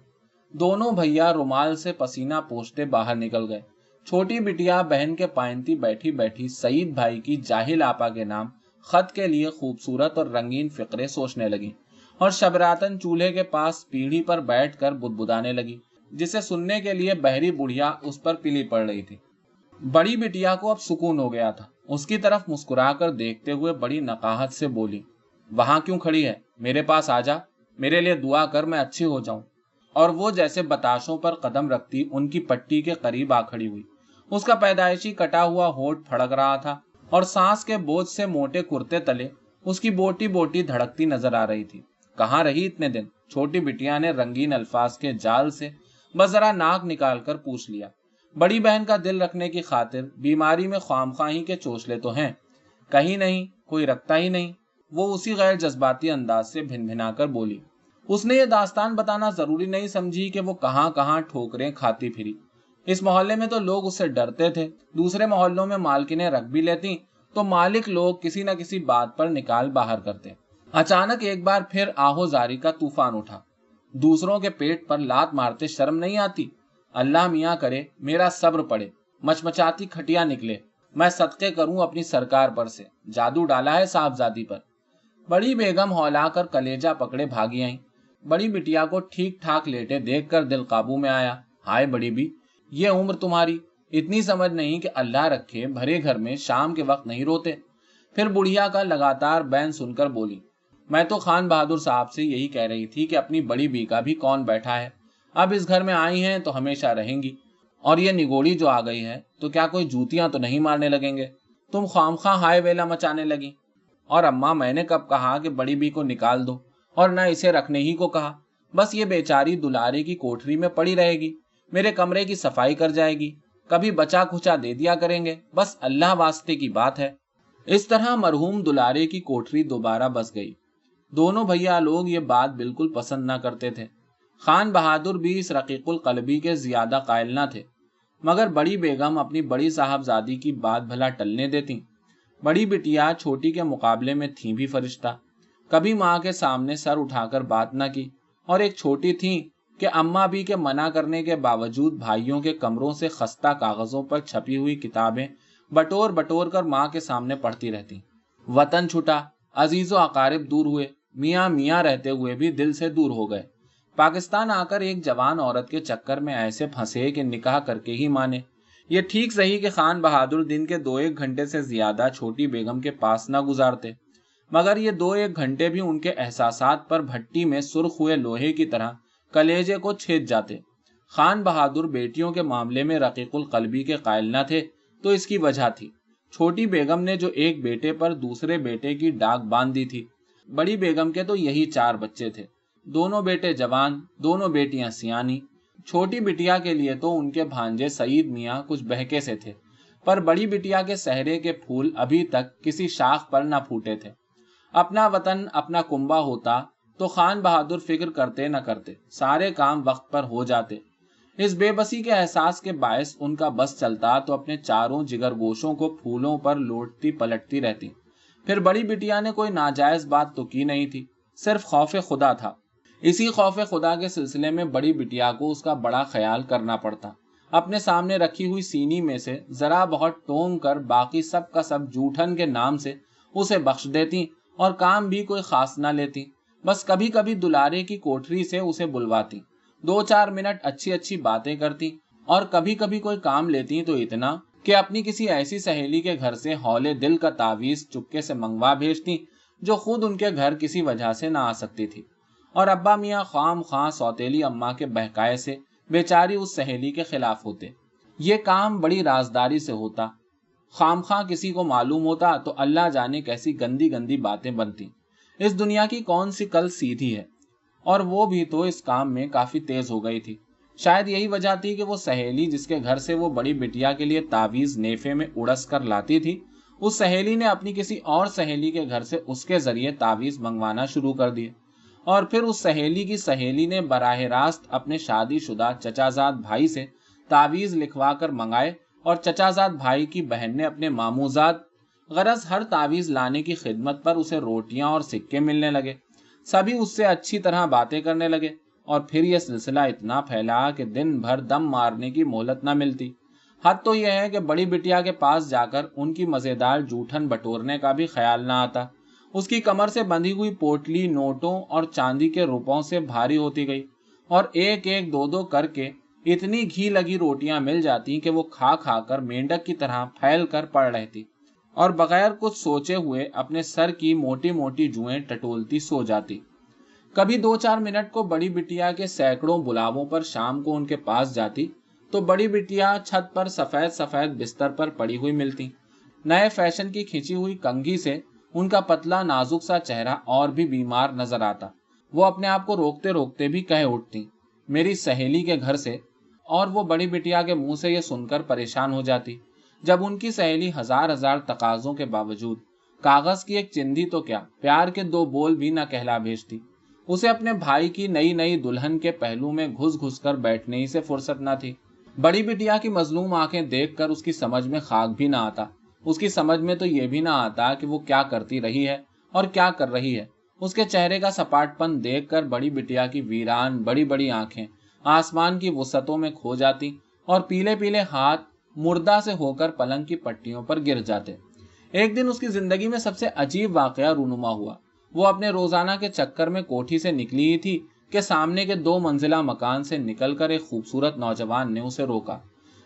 دونوں بھیا رومال سے پسینہ پوچھتے باہر نکل گئے۔ چھوٹی بٹیا بہن کے پائنتی بیٹھی بیٹھی سعید بھائی کی جاہل آپا کے نام خط کے لیے خوبصورت اور رنگین فکرے سوچنے لگی اور شبراتن چولہے کے پاس پیڑھی پر بیٹھ کر بد بدانے لگی، جسے سننے کے لیے بحری بڑھیا اس پر پلی پڑ رہی تھی۔ بڑی بٹیا کو اب سکون ہو گیا تھا۔ اس کی طرف مسکرا کر دیکھتے ہوئے بڑی نقاہت سے بولی، وہاں کیوں کھڑی ہے؟ میرے پاس آ جا، میرے لیے دعا کر میں اچھی ہو جاؤں۔ اور وہ جیسے بتاشوں پر قدم رکھتی ان کی پٹی کے قریب آ کھڑی ہوئی۔ اس کا پیدائشی کٹا ہوا ہوٹ پھڑک رہا تھا اور سانس کے بوجھ سے موٹے کرتے تلے اس کی بوٹی بوٹی دھڑکتی نظر آ رہی تھی۔ کہاں رہی اتنے دن؟ چھوٹی بٹیا نے رنگین الفاظ کے جال سے بس ذرا ناک نکال کر پوچھ لیا۔ بڑی بہن کا دل رکھنے کی خاطر بیماری میں خواہ خواہی کے چوچلے تو ہیں۔ کہیں نہیں، کوئی رکھتا ہی نہیں۔ وہ اسی غیر جذباتی انداز سے بھن بھنا کر بولی۔ اس نے یہ داستان بتانا ضروری نہیں سمجھی کہ وہ کہاں کہاں ٹھوکریں کھاتی پھری۔ اس محلے میں تو لوگ اس سے ڈرتے تھے۔ دوسرے محلوں میں مالکنیں رکھ بھی لیتی، تو مالک لوگ کسی نہ کسی بات پر نکال باہر کرتے۔ اچانک ایک بار پھر آہو زاری کا طوفان اٹھا۔ دوسروں کے پیٹ پر لات مارتے شرم نہیں آتی۔ اللہ میاں کرے، میرا صبر پڑے۔ مچمچاتی کھٹیا نکلے۔ میں صدقے کروں اپنی سرکار پر سے۔ جادو ڈالا ہے صاحبزادی پر۔ بڑی بیگم ہولا کر کلیجا پکڑے بھاگی آئیں۔ بڑی بٹیا کو ٹھیک ٹھاک لیٹے دیکھ کر دل قابو میں آیا۔ ہائے بڑی بھی یہ عمر تمہاری اتنی سمجھ نہیں کہ اللہ رکھے، بھرے گھر میں شام کے وقت نہیں روتے۔ پھر بڑھیا کا لگاتار بین سن کر بولی، میں تو خان بہادر صاحب سے یہی کہہ رہی تھی کہ اپنی بڑی بی کا بھی کون بیٹھا ہے۔ اب اس گھر میں آئی ہیں تو ہمیشہ رہیں گی۔ اور یہ نگوڑی جو آ گئی ہے تو کیا کوئی جوتیاں تو نہیں مارنے لگیں گے؟ تم خام خواہ ہائے ویلا مچانے لگی۔ اور اما میں نے کب کہا کہ بڑی بی کو نکال دو، اور نہ اسے رکھنے ہی کو کہا۔ بس یہ بیچاری دلارے کی کوٹری میں پڑی رہے گی۔ میرے کمرے کی صفائی کر جائے گی۔ کبھی بچا کھچا دے دیا کریں گے۔ بس اللہ واسطے کی بات ہے۔ اس طرح مرحوم دلارے کی کوٹری دوبارہ بس گئی۔ دونوں بھیا لوگ یہ بات بالکل پسند نہ کرتے تھے۔ خان بہادر بھی اس رقیق القلبی کے زیادہ قائل نہ تھے۔ مگر بڑی بیگم اپنی بڑی صاحبزادی کی بات بھلا ٹلنے دیتی بڑی بٹیا چھوٹی کے مقابلے میں تھی بھی فرشتہ۔ کبھی ماں کے سامنے سر اٹھا کر بات نہ کی اور ایک چھوٹی تھی کہ اما بھی کے منع کرنے کے باوجود بھائیوں کے کمروں سے خستہ کاغذوں پر چھپی ہوئی کتابیں بٹور بٹور کر ماں کے سامنے پڑھتی رہتی۔ وطن چھٹا، عزیز و اقارب دور ہوئے، میاں میاں رہتے ہوئے بھی دل سے دور ہو گئے۔ پاکستان آ کر ایک جوان عورت کے چکر میں ایسے پھنسے کہ نکاح کر کے ہی مانے۔ یہ ٹھیک صحیح کہ خان بہادر دن کے دو ایک گھنٹے سے زیادہ چھوٹی بیگم کے پاس نہ گزارتے، مگر یہ دو ایک گھنٹے بھی ان کے احساسات پر بھٹی میں سرخ ہوئے لوہے کی طرح کلیجے کو چھید جاتے۔ خان بہادر بیٹیوں کے معاملے میں رقیق القلبی کے قائل نہ تھے، تو اس کی وجہ تھی۔ چھوٹی بیگم نے جو ایک بیٹے پر دوسرے بیٹے کی ڈاک باندھ دی تھی۔ بڑی بیگم کے تو یہی چار بچے تھے۔ دونوں بیٹے جوان، دونوں بیٹیاں سیانی۔ چھوٹی بٹیا کے لیے تو ان کے بھانجے سعید میاں کچھ بہکے سے تھے۔ پر بڑی بٹیا کے سہرے کے پھول ابھی تک کسی شاخ پر نہ پھوٹے تھے۔ اپنا وطن، اپنا کنبا ہوتا تو خان بہادر فکر کرتے نہ کرتے، سارے کام وقت پر ہو جاتے۔ اس بے بسی کے احساس کے باعث ان کا بس چلتا تو اپنے چاروں جگر گوشوں کو پھولوں پر لوٹتی پلٹتی رہتی۔ پھر بڑی بٹیا نے کوئی ناجائز بات تو کی نہیں تھی، صرف خوف خدا تھا۔ اسی خوف خدا کے سلسلے میں بڑی بٹیا کو اس کا بڑا خیال کرنا پڑتا۔ اپنے سامنے رکھی ہوئی سینی میں سے ذرا بہت ٹونگ کر باقی سب کا سب جوٹھن کے نام سے اسے بخش دیتی اور کام بھی کوئی خاص نہ لیتی۔ بس کبھی کبھی دلارے کی کوٹری سے اسے بلواتی۔ دو چار منٹ اچھی اچھی باتیں کرتی اور کبھی کبھی کوئی کام لیتی تو اتنا کہ اپنی کسی ایسی سہیلی کے گھر سے ہولے دل کا تعویز چپکے سے منگوا بھیجتی جو خود ان کے گھر کسی وجہ سے نہ آ سکتی تھی۔ اور ابا میاں خام خاں سوتیلی اما کے بہکائے سے بیچاری اس سہیلی کے خلاف ہوتے۔ یہ کام بڑی رازداری سے ہوتا۔ خام خاں کسی کو معلوم ہوتا تو اللہ جانے کیسی گندی گندی باتیں بنتی۔ اس دنیا کی کون سی کل سیدھی ہے؟ اور وہ بھی تو اس کام میں کافی تیز ہو گئی تھی۔ شاید یہی وجہ تھی کہ وہ سہیلی جس کے گھر سے وہ بڑی بٹیا کے لیے تعویز نیفے میں اڑس کر لاتی تھی، اس سہیلی نے اپنی کسی اور سہیلی کے گھر سے اس کے ذریعے تعویز منگوانا شروع کر دیے۔ اور پھر اس سہیلی کی سہیلی نے براہ راست اپنے شادی شدہ چچازاد بھائی سے تعویز لکھوا کر منگائے اور چچازاد بھائی کی بہن نے اپنے ماموزاد غرض ہر تعویز لانے کی خدمت پر اسے روٹیاں اور سکے ملنے لگے۔ سبھی اس سے اچھی طرح باتیں کرنے لگے اور پھر یہ سلسلہ اتنا پھیلا کہ دن بھر دم مارنے کی مہلت نہ ملتی۔ حد تو یہ ہے کہ بڑی بٹیا کے پاس جا کر ان کی مزیدار جوٹھن بٹورنے کا بھی خیال نہ آتا۔ اس کی کمر سے بندھی ہوئی پوٹلی نوٹوں اور چاندی کے روپوں سے بھاری ہوتی گئی اور ایک ایک دو دو کر کے اتنی گھی لگی روٹیاں مل جاتی کہ وہ کھا کھا کر مینڈک کی طرح پھیل کر پڑ رہتی۔ اور بغیر کچھ سوچے ہوئے اپنے سر کی موٹی موٹی جوئیں ٹٹولتی سو جاتی۔ کبھی دو چار منٹ کو بڑی بٹیا کے سینکڑوں بلاووں پر شام کو ان کے پاس جاتی تو بڑی بٹیا چھت پر سفید سفید بستر پر پڑی ہوئی ملتی۔ نئے فیشن کی کھینچی ہوئی کنگھی سے ان کا پتلا نازک سا چہرہ اور بھی بیمار نظر آتا۔ وہ اپنے آپ کو روکتے روکتے بھی کہہ اٹھتی، میری سہیلی کے گھر سے، اور وہ بڑی بٹیا کے منہ سے یہ سن کر پریشان ہو جاتی۔ جب ان کی سہیلی ہزار ہزار تقاضوں کے باوجود کاغذ کی ایک چندی تو کیا پیار کے دو بول بھی نہ کہلا بھیجتی، اسے اپنے بھائی کی نئی نئی دلہن کے پہلو میں گھس گھس کر بیٹھنے ہی سے فرصت نہ تھی۔ بڑی بٹیا کی مظلوم آنکھیں دیکھ کر اس کی سمجھ میں خاک بھی نہ آتا۔ اس کی سمجھ میں تو یہ بھی نہ آتا کہ وہ کیا کرتی رہی ہے اور کیا کر رہی ہے۔ اس کے چہرے کا سپاٹ پن دیکھ کر بڑی بٹیا کی ویران، بڑی بڑی آنکھیں آسمان کی وسطوں میں کھو جاتی اور پیلے پیلے ہاتھ مردہ سے ہو کر پلنگ کی پٹیوں پر گر جاتے۔ ایک دن اس کی زندگی میں سب سے عجیب واقعہ رونما ہوا۔ وہ اپنے روزانہ کے چکر میں کوٹھی سے نکلی ہی تھی کہ سامنے کے دو منزلہ مکان سے نکل کر ایک خوبصورت نوجوان نے اسے روکا۔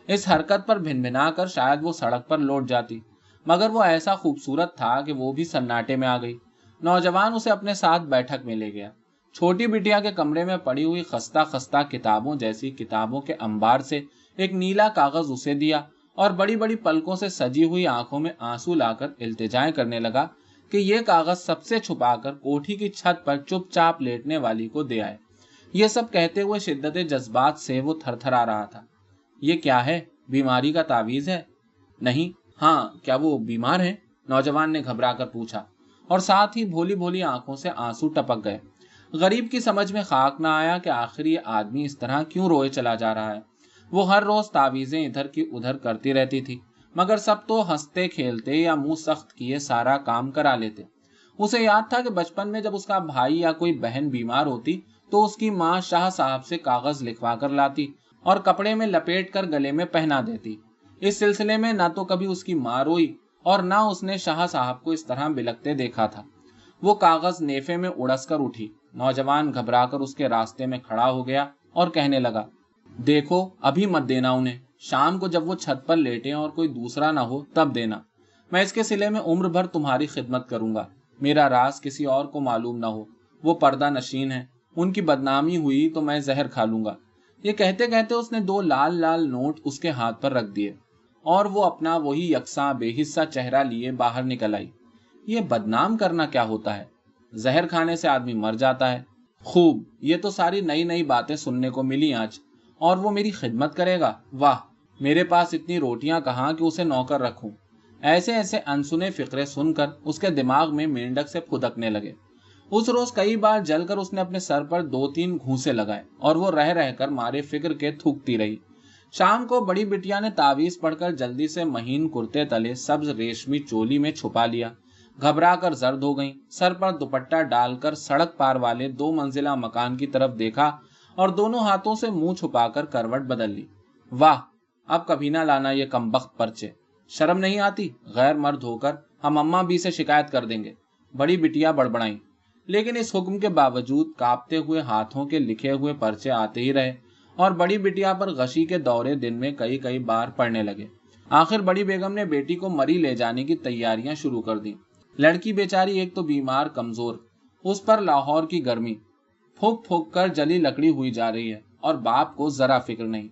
اس حرکت پر بھن بھنا کر شاید وہ سڑک پر لوٹ جاتی، مگر وہ ایسا خوبصورت تھا کہ وہ بھی سناٹے میں آ گئی۔ نوجوان اسے اپنے ساتھ بیٹھک میں لے گیا۔ چھوٹی بٹیا کے کمرے میں پڑی ہوئی خستہ خستہ کتابوں جیسی کتابوں کے انبار سے ایک نیلا کاغذ اسے دیا اور بڑی بڑی پلکوں سے سجی ہوئی آنکھوں میں آنسو لا کر التجائے کرنے لگا کہ یہ کاغذ سب سے چھپا کر کوٹھی کی چھت پر چپ چاپ لیٹنے والی کو دے آئے۔ یہ سب کہتے ہوئے شدت جذبات سے وہ تھر تھر آ رہا تھا۔ یہ کیا ہے؟ بیماری کا تعویز ہے؟ نہیں۔ ہاں کیا وہ بیمار ہے نوجوان نے گھبرا کر پوچھا اور ساتھ ہی بھولی بھولی آنکھوں سے آنسو ٹپک گئے۔ غریب کی سمجھ میں خاک نہ آیا کہ آخر یہ آدمی اس طرح کیوں روئے چلا جا رہا ہے۔ وہ ہر روز تعویذیں ادھر کی ادھر کرتی رہتی تھی، مگر سب تو ہنستے کھیلتے یا منہ سخت کیے سارا کام کرا لیتے۔ اسے یاد تھا کہ بچپن میں جب اس کا بھائی یا کوئی بہن بیمار ہوتی تو اس کی ماں شاہ صاحب سے کاغذ لکھوا کر لاتی اور کپڑے میں لپیٹ کر گلے میں پہنا دیتی۔ اس سلسلے میں نہ تو کبھی اس کی ماں روئی اور نہ اس نے شاہ صاحب کو اس طرح بلکتے دیکھا تھا۔ وہ کاغذ نیفے میں اڑس کر اٹھی۔ نوجوان گھبرا کر اس کے راستے میں کھڑا ہو گیا اور کہنے لگا دیکھو، ابھی مت دینا انہیں۔ شام کو جب وہ چھت پر لیٹے اور کوئی دوسرا نہ ہو، تب دینا۔ میں اس کے سلے میں عمر بھر تمہاری خدمت کروں گا۔ میرا راز کسی اور کو معلوم نہ ہو۔ وہ پردہ نشین ہے۔ ان کی بدنامی ہوئی تو میں زہر کھا لوں گا۔ یہ کہتے کہتے اس نے دو لال لال نوٹ اس کے ہاتھ پر رکھ دیے اور وہ اپنا وہی یکساں بے حصہ چہرہ لیے باہر نکل آئی۔ یہ بدنام کرنا کیا ہوتا ہے؟ زہر کھانے سے آدمی مر جاتا ہے۔ خوب، یہ تو ساری نئی نئی باتیں سننے کو ملی آج۔ اور وہ میری خدمت کرے گا۔ واہ، میرے پاس اتنی روٹیاں کہاں کہ اسے نوکر رکھوں۔ ایسے ایسے انسنے فکرے سن کر اس کے دماغ میں مینڈک سے پھدکنے لگے۔ اس روز کئی بار جل کر اس نے اپنے سر پر دو تین گھوسے لگائے اور وہ رہ رہ کر مارے فکر کے تھوکتی رہی۔ شام کو بڑی بٹیا نے تعویز پڑھ کر جلدی سے مہین کرتے تلے سبز ریشمی چولی میں چھپا لیا۔ گھبرا کر زرد ہو گئی سر پر دوپٹہ ڈال کر سڑک پار والے دو منزلہ مکان کی طرف دیکھا اور دونوں ہاتھوں سے منہ چھپا کر کروٹ بدل لی۔ واہ، اب کبھی نہ لانا یہ کم بخت پرچے۔ شرم نہیں آتی؟ غیر مرد ہو کر ہم اما بھی سے شکایت کر دیں گے۔ بڑی بٹیا بڑبڑائی لیکن اس حکم کے باوجود کاپتے ہوئے ہاتھوں کے لکھے ہوئے پرچے آتے ہی رہے اور بڑی بٹیا پر غشی کے دورے دن میں کئی کئی بار پڑنے لگے۔ آخر بڑی بیگم نے بیٹی کو مری لے جانے کی تیاریاں شروع کر دی لڑکی بیچاری ایک تو بیمار، کمزور، اس پر لاہور کی گرمی۔ پھوک پھوک کر جلی لکڑی ہوئی جا رہی ہے اور باپ کو ذرا فکر نہیں۔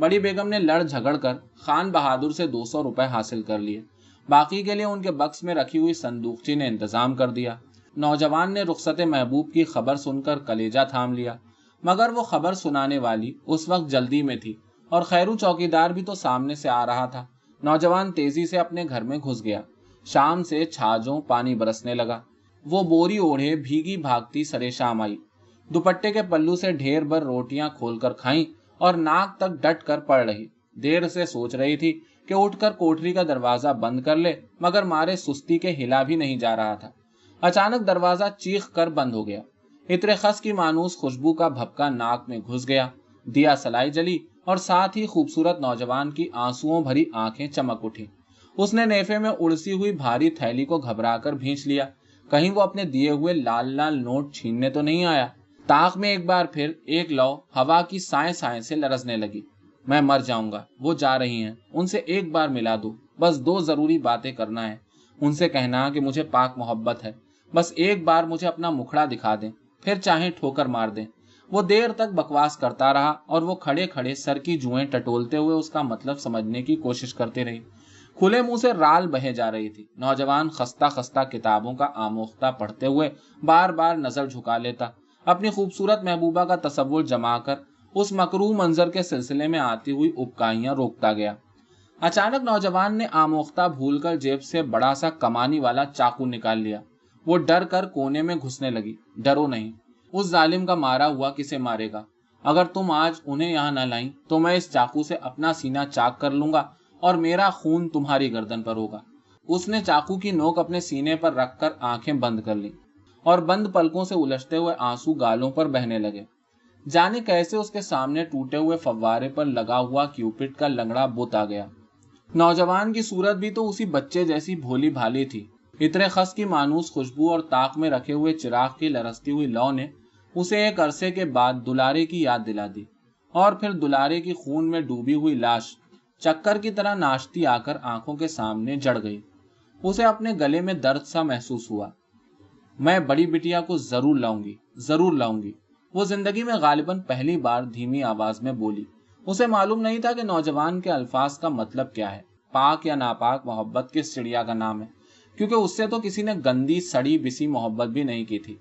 بڑی بیگم نے لڑ جھگڑ کر خان بہادر سے دو سو روپے حاصل کر لیے۔ باقی کے لیے ان کے بکس میں رکھی ہوئی سندوکچی نے انتظام کر دیا۔ نوجوان نے رخصت محبوب کی خبر سن کر کلیجا تھام لیا۔ مگر وہ خبر سنانے والی اس وقت جلدی میں تھی اور خیرو چوکی دار بھی تو سامنے سے آ رہا تھا۔ نوجوان تیزی سے اپنے گھر میں گھس گیا۔ شام سے چھاجوں پانی برسنے لگا۔ وہ بوری اوڑھے بھیگی بھاگتی سرے شام آئی۔ دوپٹے کے پلو سے ڈھیر بھر روٹیاں کھول کر کھائیں اور ناک تک ڈٹ کر پڑ رہی۔ دیر سے سوچ رہی تھی کہ اٹھ کر کوٹری کا دروازہ بند کر لے، مگر مارے سستی کے ہلا بھی نہیں جا رہا تھا۔ اچانک دروازہ چیخ کر بند ہو گیا۔ اترے خس کی مانوس خوشبو کا بھپکا ناک میں گھس گیا۔ دیا سلائی جلی اور ساتھ ہی خوبصورت نوجوان کی آنسو بھری آنکھیں چمک اٹھی اس نے نیفے میں اڑسی ہوئی بھاری تھیلی کو گھبرا کر بھینچ لیا۔ کہیں وہ اپنے دیے ہوئے لال لال نوٹ چھیننے تو نہیں آیا۔ تاخ میں ایک بار پھر ایک لو ہوا کی سائیں سائیں سے لرزنے لگی۔ میں مر جاؤں گا، وہ جا رہی ہیں، ان سے ایک بار ملا دو۔ بس دو ضروری باتیں کرنا ہے ان سے کہنا کہ مجھے پاک محبت ہے۔ بس ایک بار مجھے اپنا مکھڑا دکھا دیں، پھر چاہے ٹھوکر مار دیں۔ وہ دیر تک بکواس کرتا رہا اور وہ کھڑے کھڑے سر کی جوئیں ٹٹولتے ہوئے اس کا مطلب سمجھنے کی کوشش کرتے رہی۔ کھلے منہ سے رال بہے جا رہی تھی۔ نوجوان خستہ خستہ کتابوں کا آموختہ پڑھتے ہوئے بار بار نظر جھکا لیتا۔ اپنی خوبصورت محبوبہ کا تصور جما کر اس مکرو منظر کے سلسلے میں آتی ہوئی اپکائیاں روکتا گیا۔ اچانک نوجوان نے آموختہ بھول کر جیب سے بڑا سا کمانی والا چاقو نکال لیا۔ وہ ڈر کر کونے میں گھسنے لگی۔ ڈرو نہیں۔ اس ظالم کا مارا ہوا کسے مارے گا؟ اگر تم آج انہیں یہاں نہ لائیں تو میں اس چاقو سے اپنا سینا چاک کر لوں گا اور میرا خون تمہاری گردن پر ہوگا۔ اس نے چاقو کی نوک اپنے سینے پر رکھ کر آنکھیں بند کر لی اور بند پلکوں سے الجھتے ہوئے آنسو گالوں پر بہنے لگے۔ جانے کیسے اس کے سامنے ٹوٹے ہوئے فوارے پر لگا ہوا کیوپٹ کا لنگڑا بت آ گیا۔ نوجوان کی صورت بھی تو اسی بچے جیسی بھولی بھالی تھی۔ اتنے خس کی مانوس خوشبو اور تاک میں رکھے ہوئے چراغ کی لرستی ہوئی لو نے اسے ایک عرصے کے بعد دلارے کی یاد دلا دی۔ اور پھر دلارے کی خون میں ڈوبی ہوئی لاش چکر کی طرح ناشتی آ کر آنکھوں کے سامنے جڑ گئی۔ اسے اپنے گلے میں درد سا محسوس ہوا۔ میں بڑی بٹیا کو ضرور لاؤں گی، ضرور لاؤں گی۔ وہ زندگی میں غالباً پہلی بار دھیمی آواز میں بولی۔ اسے معلوم نہیں تھا کہ نوجوان کے الفاظ کا مطلب کیا ہے۔ پاک یا ناپاک محبت کس چڑیا کا نام ہے؟ کیونکہ اس سے تو کسی نے گندی، سڑی، بسی محبت بھی نہیں کی تھی۔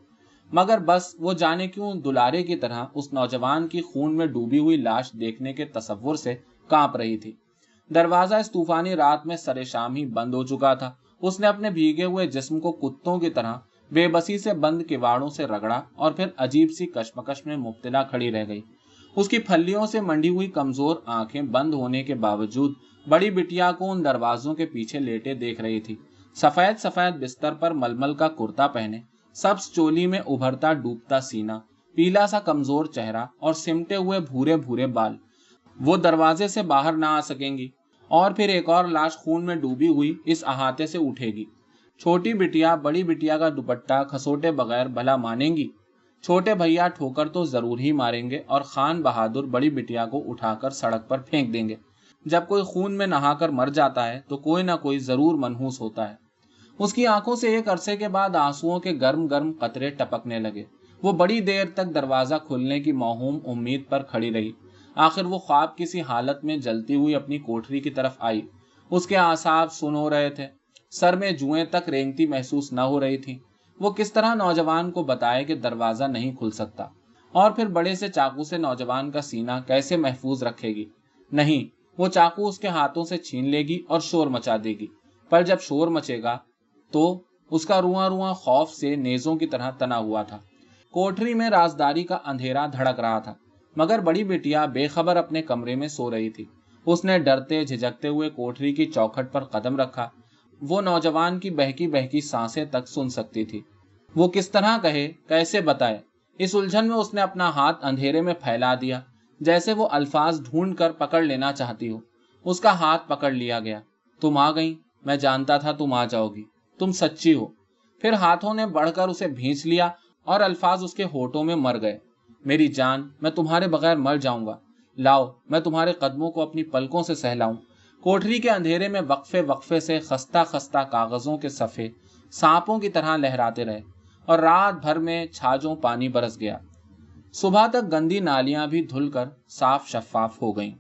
مگر بس وہ جانے کیوں دلارے کی طرح اس نوجوان کی خون میں ڈوبی ہوئی لاش دیکھنے کے تصور سے کانپ رہی تھی۔ دروازہ اس طوفانی رات میں سر شام ہی بند ہو چکا تھا۔ اس نے اپنے بھیگے ہوئے جسم کو کتوں کی طرح بے بسی سے بند کواڑوں سے رگڑا اور پھر عجیب سی کشمکش میں مبتلا کھڑی رہ گئی۔ اس کی پھلیوں سے منڈی ہوئی کمزور آنکھیں بند ہونے کے باوجود بڑی بٹیا کو ان دروازوں کے پیچھے لیٹے دیکھ رہی تھی۔ سفید سفید بستر پر ململ کا کرتا پہنے، سبز چولی میں ابھرتا ڈوبتا سینا، پیلا سا کمزور چہرہ اور سمٹے ہوئے بھورے بھورے بال۔ وہ دروازے سے باہر نہ آ سکیں گی اور پھر ایک اور لاش خون میں ڈوبی ہوئی اس احاطے سے اٹھے گی۔ چھوٹی بٹیا بڑی بٹیا کا دوپٹہ کھسوٹے بغیر بھلا مانیں گی۔ چھوٹے بھیا ٹھوکر تو ضرور ہی ماریں گے اور خان بہادر بڑی بٹیا کو اٹھا کر سڑک پر پھینک دیں گے۔ جب کوئی خون میں نہا کر مر جاتا ہے تو کوئی نہ کوئی ضرور منحوس ہوتا ہے۔ اس کی آنکھوں سے ایک عرصے کے بعد آنسو کے گرم گرم قطرے ٹپکنے لگے۔ وہ بڑی دیر تک دروازہ کھلنے کی موہوم امید پر کھڑی رہی۔ آخر وہ خواب کسی حالت میں جلتی ہوئی اپنی کوٹری کی طرف آئی۔ اس کے آساب سن ہو رہے تھے۔ سر میں جوئیں تک رینگتی محسوس نہ ہو رہی تھی وہ کس طرح نوجوان کو بتائے کہ دروازہ نہیں کھل سکتا اور پھر بڑے سے چاقو سے نوجوان کا سینہ کیسے محفوظ رکھے گی؟ نہیں، وہ چاقو اس کے ہاتھوں سے چھین لے گی اور شور مچا دے گی۔ پر جب شور مچے گا تو اس کا رواں رواں خوف سے نیزوں کی طرح تنا ہوا تھا۔ کوٹری میں رازداری کا اندھیرا دھڑک رہا تھا، مگر بڑی بیٹیا بے خبر اپنے کمرے میں سو رہی تھی اس نے ڈرتے جھجکتے ہوئے کوٹری کی چوکھٹ پر قدم رکھا۔ وہ نوجوان کی بہکی بہکی سانسیں تک سن سکتی تھی۔ وہ کس طرح کہے، کیسے بتائے؟ اس الجھن میں اس نے اپنا ہاتھ اندھیرے میں پھیلا دیا، جیسے وہ الفاظ ڈھونڈ کر پکڑ لینا چاہتی ہو۔ اس کا ہاتھ پکڑ لیا گیا۔ تم آ گئی میں جانتا تھا تم آ جاؤ گی۔ تم سچی ہو۔ پھر ہاتھوں نے بڑھ کر اسے بھینچ لیا اور الفاظ اس کے ہوٹوں میں مر گئے۔ میری جان، میں تمہارے بغیر مر جاؤں گا۔ لاؤ، میں تمہارے قدموں کو اپنی پلکوں سے سہلاؤں۔ کوٹری کے اندھیرے میں وقفے وقفے سے خستہ خستہ کاغذوں کے صفے سانپوں کی طرح لہراتے رہے اور رات بھر میں چھاجوں پانی برس گیا۔ صبح تک گندی نالیاں بھی دھل کر صاف شفاف ہو گئیں۔